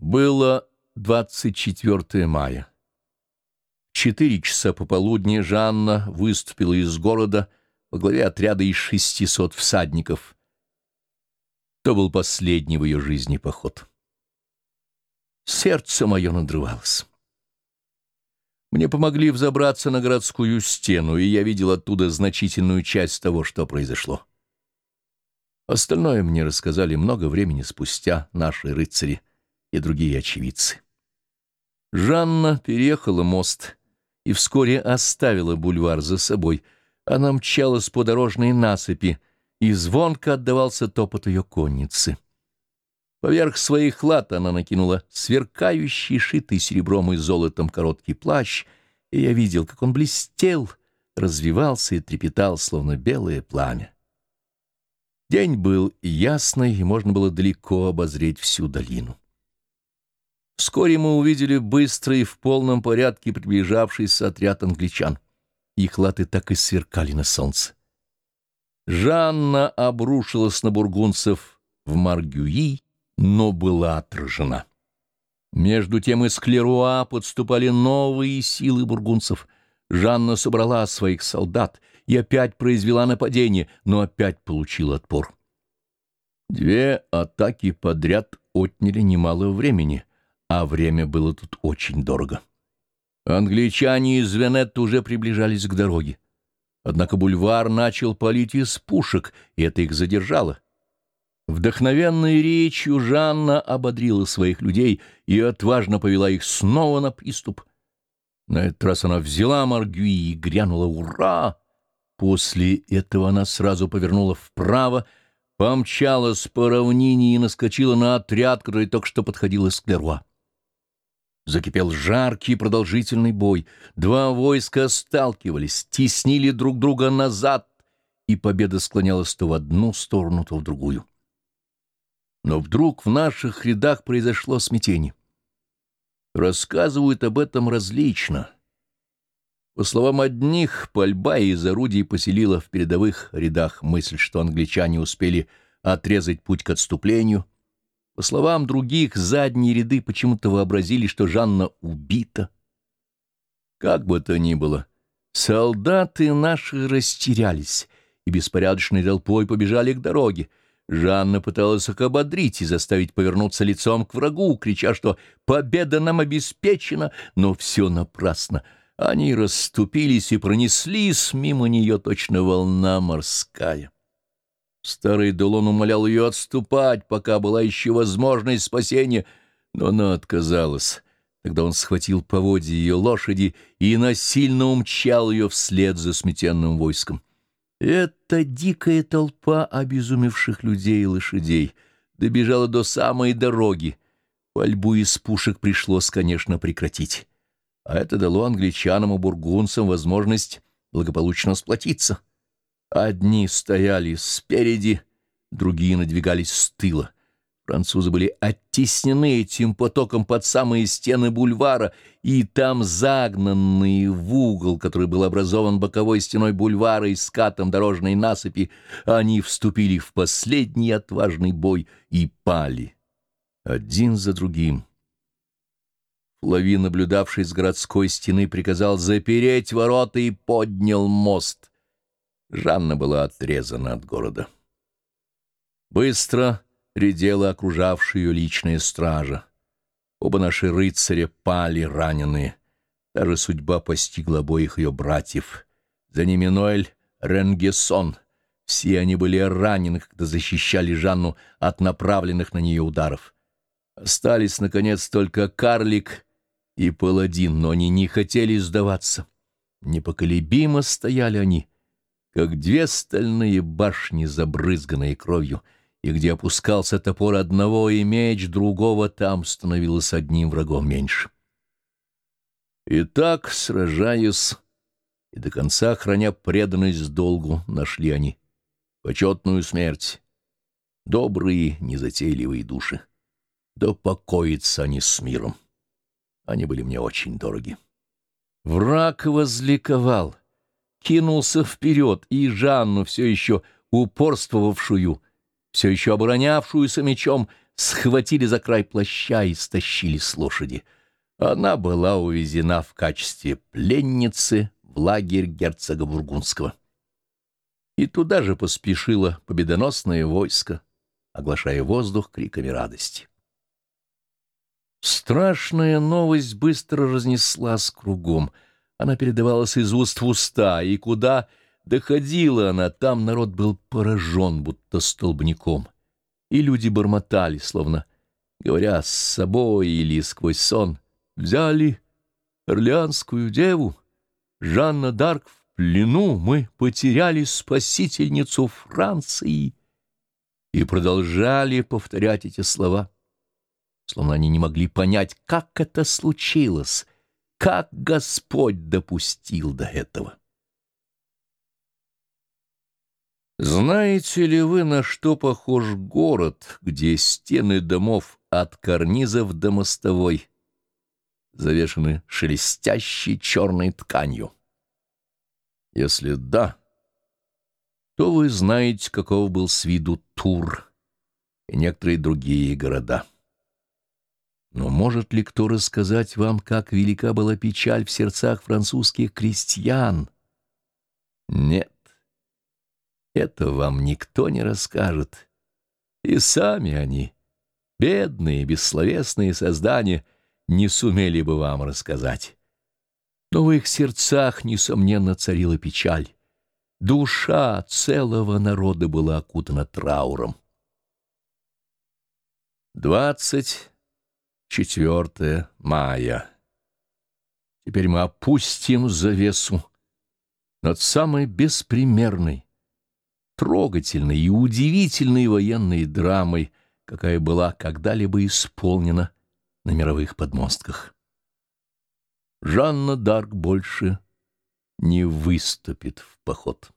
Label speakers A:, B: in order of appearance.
A: Было 24 мая. В четыре часа пополудни Жанна выступила из города во главе отряда из 600 всадников. То был последний в ее жизни поход. Сердце мое надрывалось. Мне помогли взобраться на городскую стену, и я видел оттуда значительную часть того, что произошло. Остальное мне рассказали много времени спустя наши рыцари и другие очевидцы. Жанна переехала мост и вскоре оставила бульвар за собой. Она мчалась по дорожной насыпи, и звонко отдавался топот ее конницы. Поверх своих лат она накинула сверкающий, шитый серебром и золотом короткий плащ, и я видел, как он блестел, развивался и трепетал, словно белое пламя. День был ясный, и можно было далеко обозреть всю долину. Вскоре мы увидели быстрый в полном порядке приближавшийся отряд англичан. Их латы так и сверкали на солнце. Жанна обрушилась на бургунцев в Маргюи, но была отражена. Между тем из Клеруа подступали новые силы бургунцев. Жанна собрала своих солдат и опять произвела нападение, но опять получила отпор. Две атаки подряд отняли немало времени, а время было тут очень дорого. Англичане из Венетта уже приближались к дороге. Однако бульвар начал палить из пушек, и это их задержало. Вдохновенной речью Жанна ободрила своих людей и отважно повела их снова на приступ. На этот раз она взяла Маргюи и грянула «Ура!». После этого она сразу повернула вправо, помчалась по равнине и наскочила на отряд, который только что подходил из Клеруа. Закипел жаркий продолжительный бой. Два войска сталкивались, теснили друг друга назад, и победа склонялась то в одну сторону, то в другую. Но вдруг в наших рядах произошло смятение. Рассказывают об этом различно. По словам одних, пальба из орудий поселила в передовых рядах мысль, что англичане успели отрезать путь к отступлению. По словам других, задние ряды почему-то вообразили, что Жанна убита. Как бы то ни было, солдаты наши растерялись и беспорядочной толпой побежали к дороге. Жанна пыталась их ободрить и заставить повернуться лицом к врагу, крича, что победа нам обеспечена, но все напрасно. Они расступились и пронеслись мимо нее точно волна морская. Старый Делон умолял ее отступать, пока была еще возможность спасения, но она отказалась. Тогда он схватил поводья ее лошади и насильно умчал ее вслед за сметенным войском. Эта дикая толпа обезумевших людей и лошадей добежала до самой дороги. Пальбу из пушек пришлось, конечно, прекратить. А это дало англичанам и бургунцам возможность благополучно сплотиться. Одни стояли спереди, другие надвигались с тыла. Французы были оттеснены этим потоком под самые стены бульвара, и там загнанные в угол, который был образован боковой стеной бульвара и скатом дорожной насыпи, они вступили в последний отважный бой и пали один за другим. Флави, наблюдавший с городской стены, приказал запереть ворота и поднял мост. Жанна была отрезана от города. Быстро редела окружавшая ее личная стража. Оба наши рыцаря пали раненые. Даже судьба постигла обоих ее братьев. За ними Ноэль Ренгессон. Все они были ранены, когда защищали Жанну от направленных на нее ударов. Остались, наконец, только карлик и паладин, но они не хотели сдаваться. Непоколебимо стояли они, как две стальные башни, забрызганные кровью — и где опускался топор одного и меч другого, там становилось одним врагом меньше. И так, сражаясь и до конца храня преданность долгу, нашли они почетную смерть, добрые, незатейливые души. Да покоятся они с миром. Они были мне очень дороги. Враг возликовал, кинулся вперед, и Жанну, все еще упорствовавшую, все еще оборонявшуюся мечом, схватили за край плаща и стащили с лошади. Она была увезена в качестве пленницы в лагерь герцога Бургундского. И туда же поспешило победоносное войско, оглашая воздух криками радости. Страшная новость быстро разнеслась кругом. Она передавалась из уст в уста, и куда доходила она, там народ был поражен, будто столбняком. И люди бормотали, словно говоря с собой или сквозь сон, взяли орлеанскую деву, Жанна Дарк в плену, мы потеряли спасительницу Франции. И продолжали повторять эти слова словно они не могли понять, как это случилось, как Господь допустил до этого. Знаете ли вы, на что похож город, где стены домов от карнизов до мостовой завешены шелестящей черной тканью? Если да, то вы знаете, каков был с виду Тур и некоторые другие города. Может ли кто рассказать вам, как велика была печаль в сердцах французских крестьян? Нет, это вам никто не расскажет. И сами они, бедные, бессловесные создания, не сумели бы вам рассказать. Но в их сердцах, несомненно, царила печаль. Душа целого народа была окутана трауром. Двадцать 4 мая. Теперь мы опустим завесу над самой беспримерной, трогательной и удивительной военной драмой, какая была когда-либо исполнена на мировых подмостках. Жанна Дарк больше не выступит в поход.